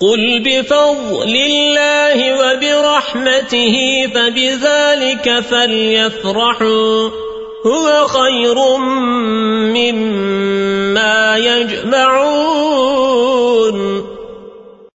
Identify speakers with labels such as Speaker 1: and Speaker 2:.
Speaker 1: قل بفضل الله وبرحمته فبذلك فليفرحوا هو خير مما يجمعون